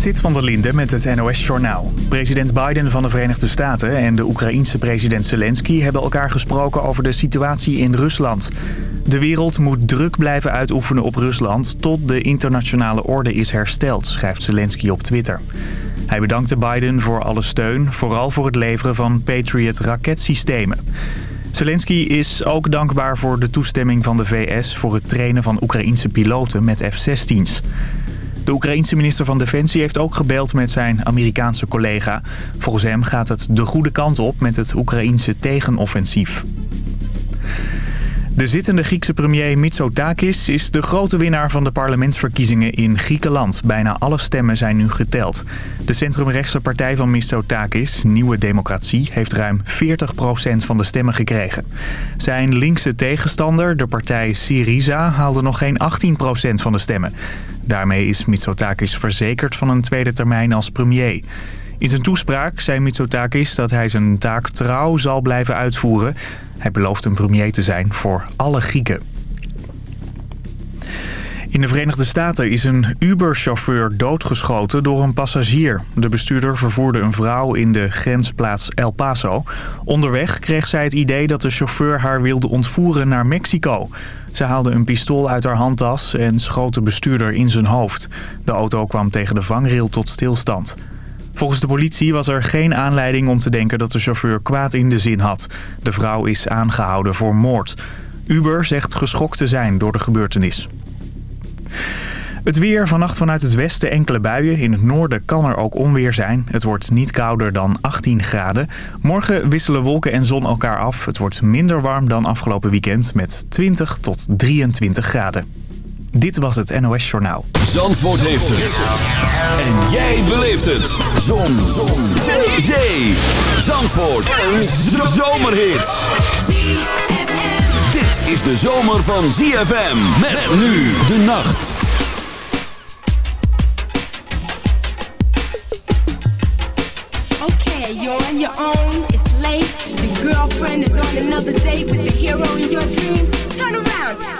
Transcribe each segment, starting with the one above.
Sit van der Linde met het NOS-journaal. President Biden van de Verenigde Staten en de Oekraïense president Zelensky... hebben elkaar gesproken over de situatie in Rusland. De wereld moet druk blijven uitoefenen op Rusland... tot de internationale orde is hersteld, schrijft Zelensky op Twitter. Hij bedankte Biden voor alle steun, vooral voor het leveren van Patriot-raketsystemen. Zelensky is ook dankbaar voor de toestemming van de VS... voor het trainen van Oekraïense piloten met F-16's. De Oekraïense minister van Defensie heeft ook gebeld met zijn Amerikaanse collega. Volgens hem gaat het de goede kant op met het Oekraïense tegenoffensief. De zittende Griekse premier Mitsotakis is de grote winnaar van de parlementsverkiezingen in Griekenland. Bijna alle stemmen zijn nu geteld. De centrumrechtse partij van Mitsotakis, Nieuwe Democratie, heeft ruim 40% van de stemmen gekregen. Zijn linkse tegenstander, de partij Syriza, haalde nog geen 18% van de stemmen. Daarmee is Mitsotakis verzekerd van een tweede termijn als premier. In zijn toespraak zei Mitsotakis dat hij zijn taak trouw zal blijven uitvoeren. Hij belooft een premier te zijn voor alle Grieken. In de Verenigde Staten is een Uber-chauffeur doodgeschoten door een passagier. De bestuurder vervoerde een vrouw in de grensplaats El Paso. Onderweg kreeg zij het idee dat de chauffeur haar wilde ontvoeren naar Mexico. Ze haalde een pistool uit haar handtas en schoot de bestuurder in zijn hoofd. De auto kwam tegen de vangrail tot stilstand. Volgens de politie was er geen aanleiding om te denken dat de chauffeur kwaad in de zin had. De vrouw is aangehouden voor moord. Uber zegt geschokt te zijn door de gebeurtenis. Het weer vannacht vanuit het westen enkele buien. In het noorden kan er ook onweer zijn. Het wordt niet kouder dan 18 graden. Morgen wisselen wolken en zon elkaar af. Het wordt minder warm dan afgelopen weekend met 20 tot 23 graden. Dit was het NOS Journaal. Zandvoort heeft het. En jij beleeft het. Zon. zon. Zee. Zee. Zandvoort. Een zomerhit. Dit is de zomer van ZFM. Met nu de nacht. Okay, you're on your own. It's late. Your girlfriend is on another date with the hero in your dream. Turn around.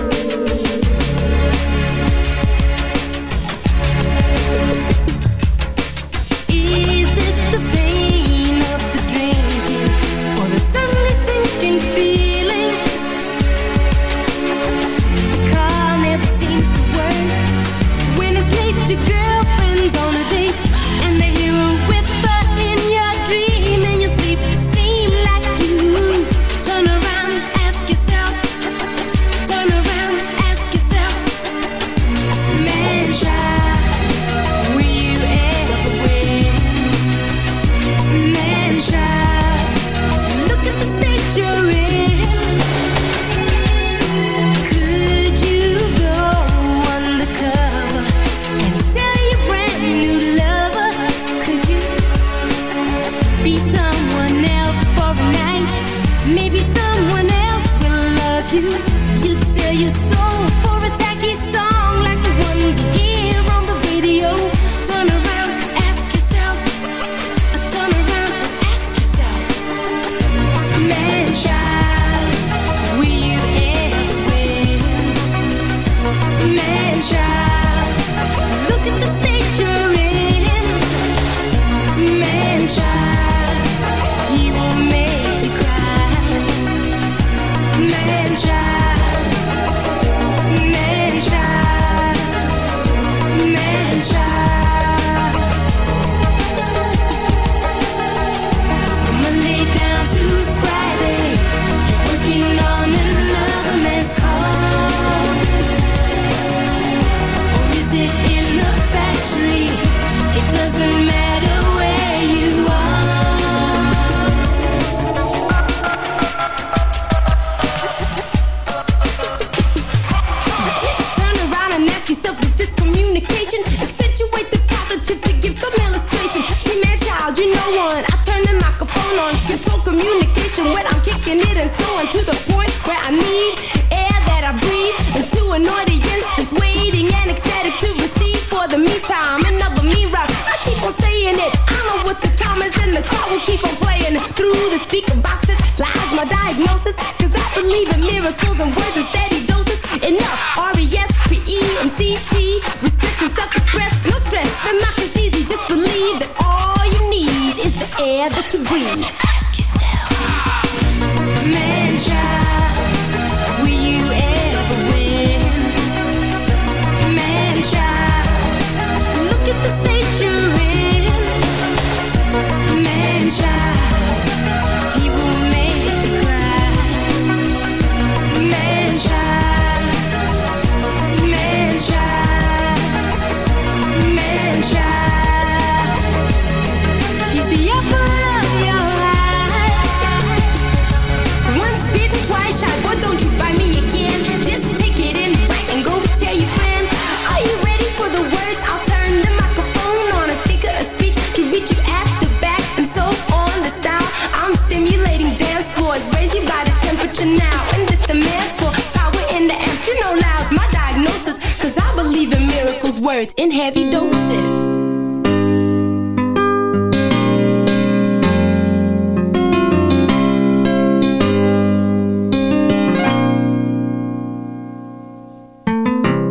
heavy doses.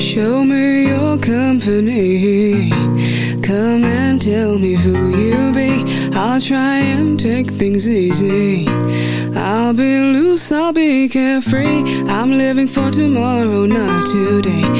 Show me your company. Come and tell me who you be. I'll try and take things easy. I'll be loose, I'll be carefree. I'm living for tomorrow, not today.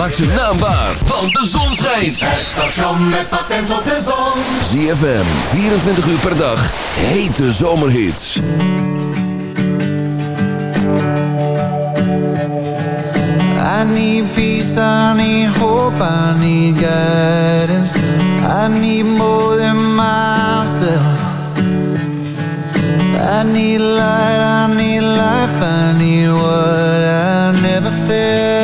maakt zijn naam waar, want de zon schijnt. Het station met patent op de zon. ZFM, 24 uur per dag, hete zomerhits. I need peace, I need hope, I need guidance. I need more than myself. I need light, I need life, I need what I never felt.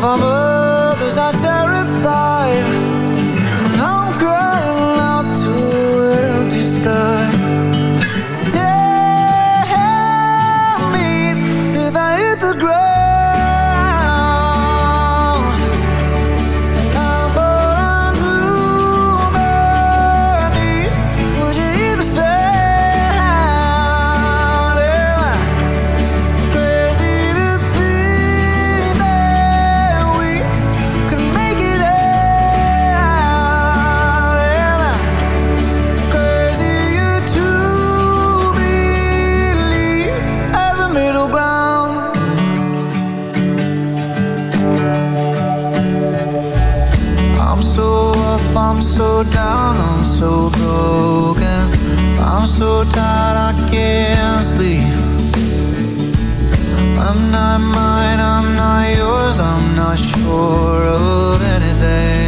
Of so down, I'm so broken. I'm so tired, I can't sleep. I'm not mine, I'm not yours, I'm not sure of anything.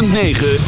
106.9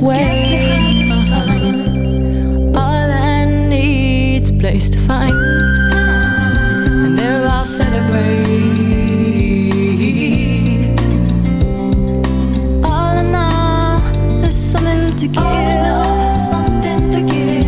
his. All I need's place to find, and there I'll celebrate. All in all, there's something to give. Something to give.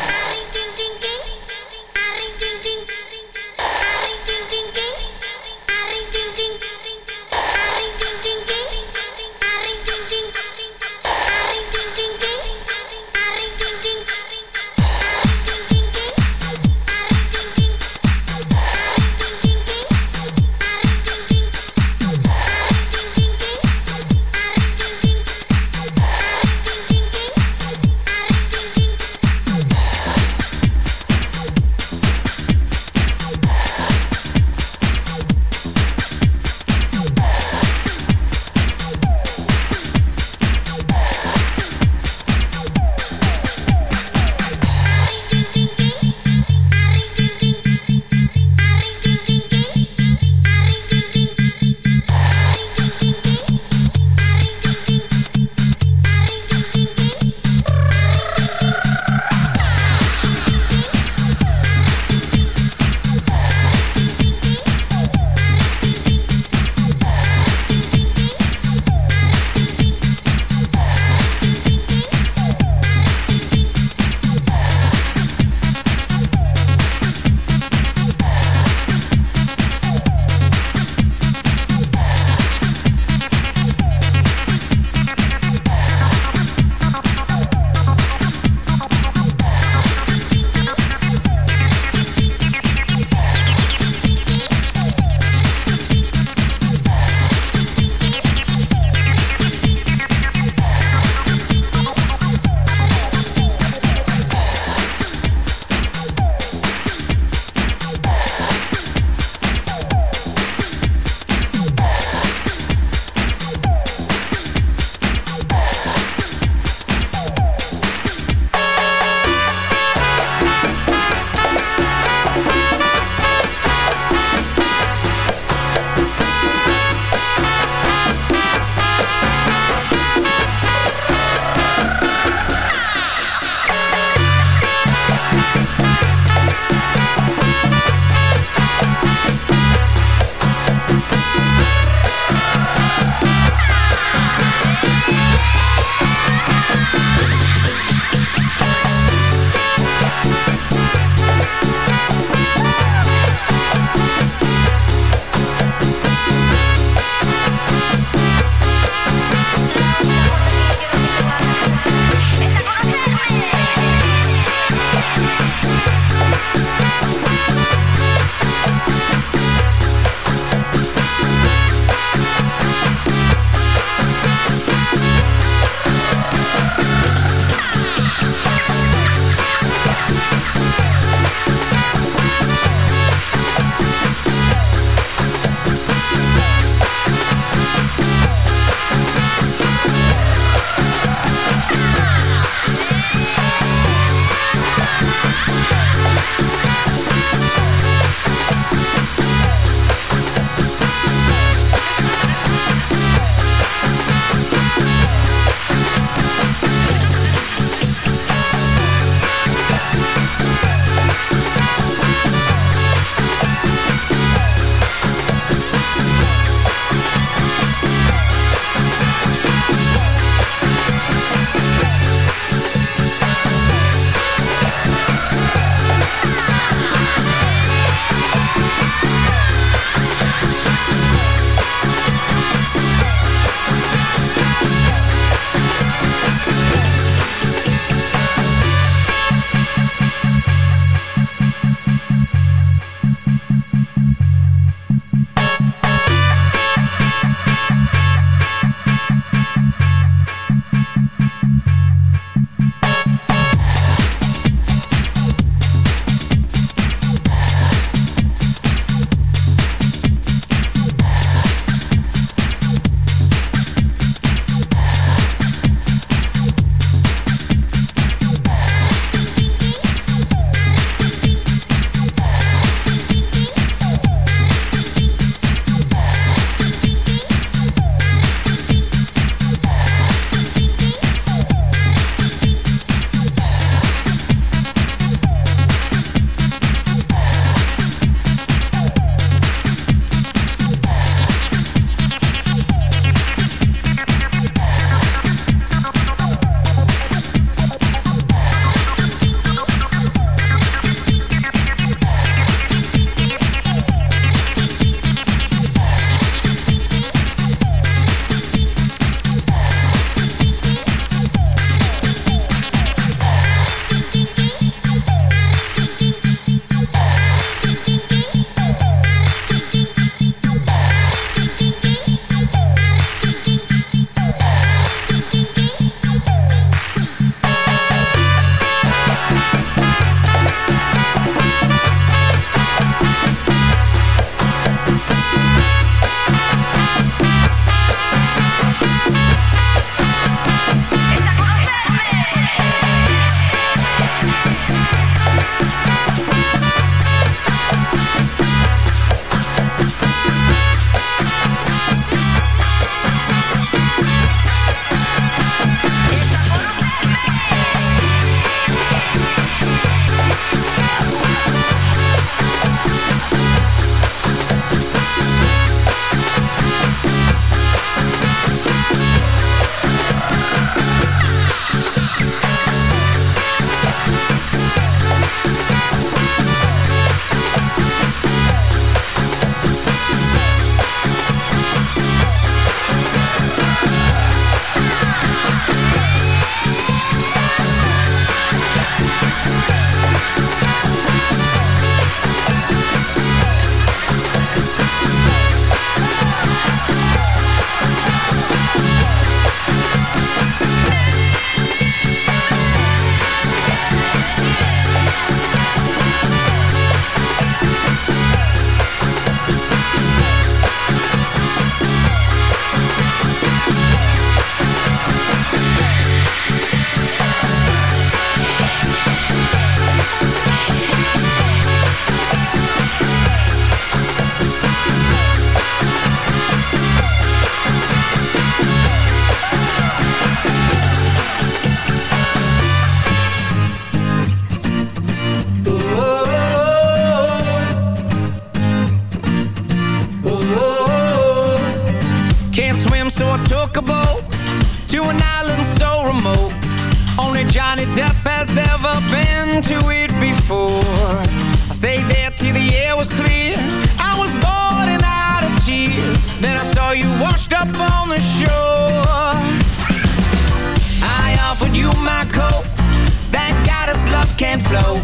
can't flow.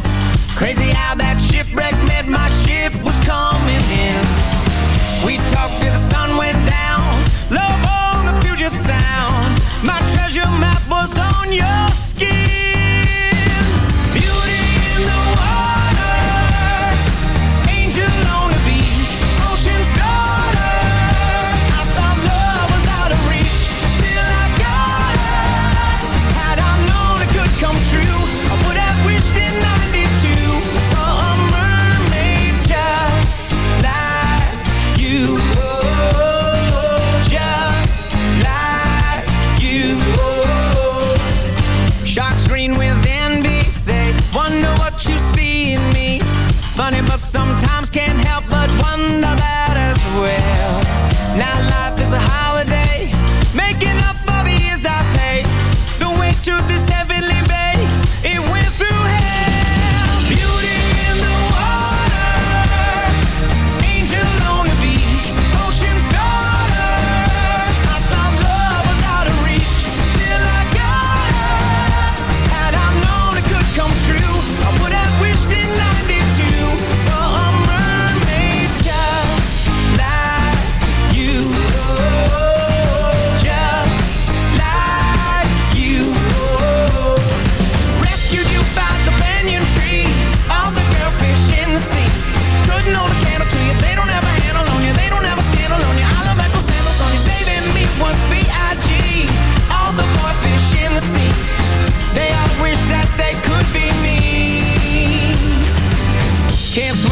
Crazy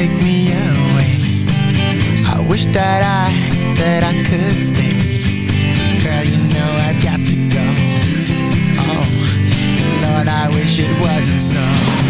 take me away. I wish that I, that I could stay. It wasn't so.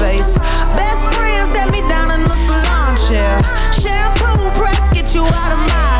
Face. Best friend set me down in the salon chair. Shampoo press, get you out of my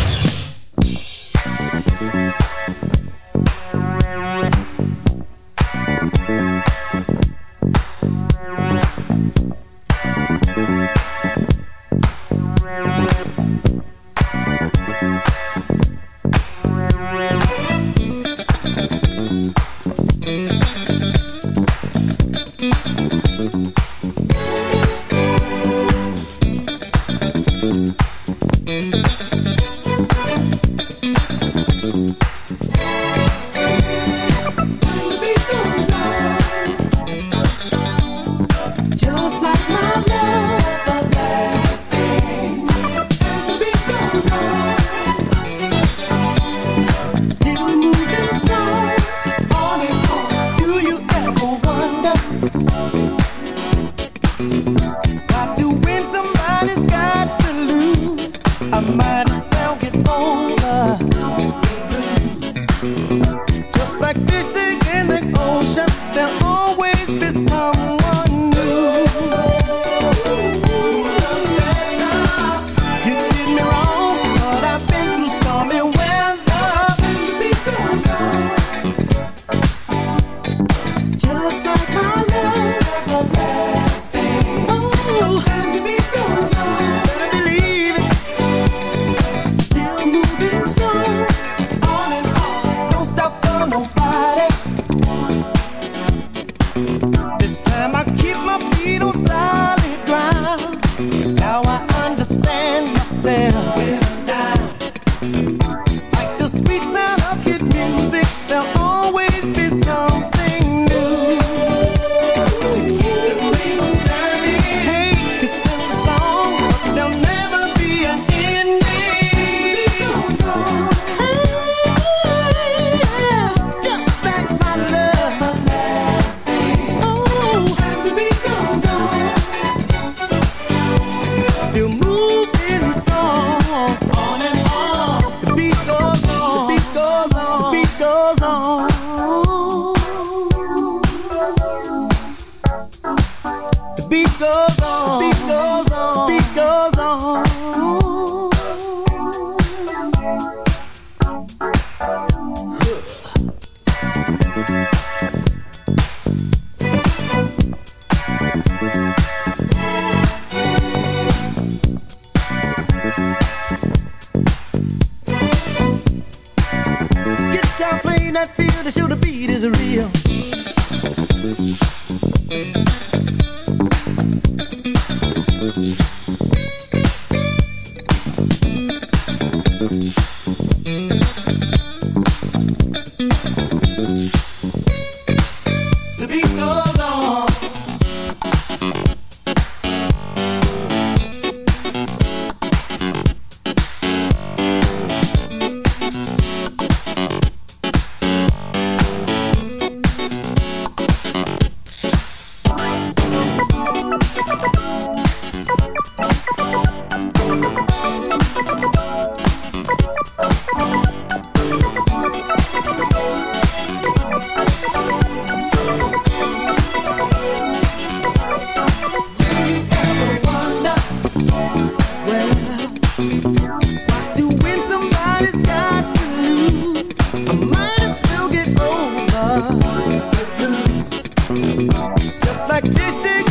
Just like fishing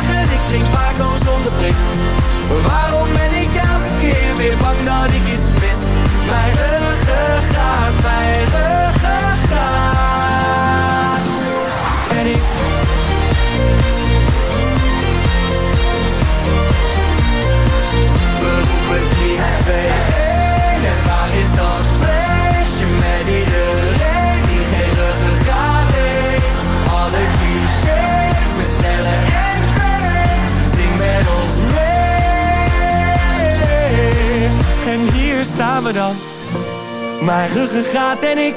Ik drink Paco zonder prik. Waarom ben ik elke keer weer bang dat ik iets mis? Mijn ruggengraat, mijn ruggengraat. Staan we dan. Mijn ruggengraat en ik.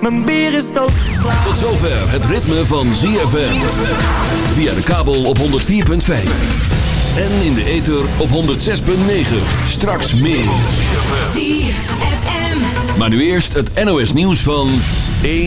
Mijn bier is doodgeslagen. Tot zover het ritme van ZFM. Via de kabel op 104.5. En in de ether op 106.9. Straks meer. ZFM. Maar nu eerst het NOS nieuws van 1.